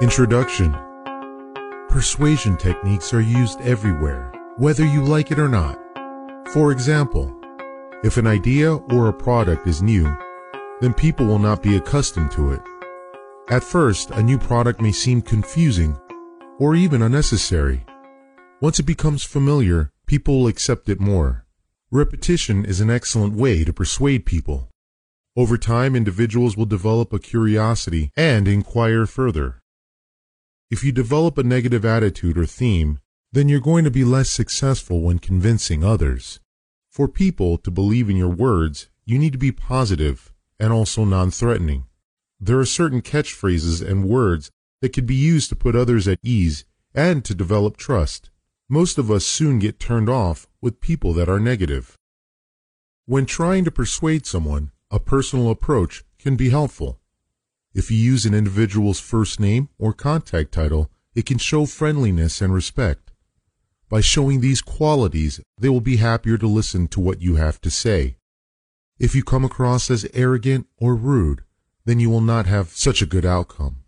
Introduction Persuasion techniques are used everywhere, whether you like it or not. For example, if an idea or a product is new, then people will not be accustomed to it. At first, a new product may seem confusing or even unnecessary. Once it becomes familiar, people will accept it more. Repetition is an excellent way to persuade people. Over time, individuals will develop a curiosity and inquire further. If you develop a negative attitude or theme, then you're going to be less successful when convincing others. For people to believe in your words, you need to be positive and also non-threatening. There are certain catchphrases and words that can be used to put others at ease and to develop trust. Most of us soon get turned off with people that are negative. When trying to persuade someone, a personal approach can be helpful. If you use an individual's first name or contact title, it can show friendliness and respect. By showing these qualities, they will be happier to listen to what you have to say. If you come across as arrogant or rude, then you will not have such a good outcome.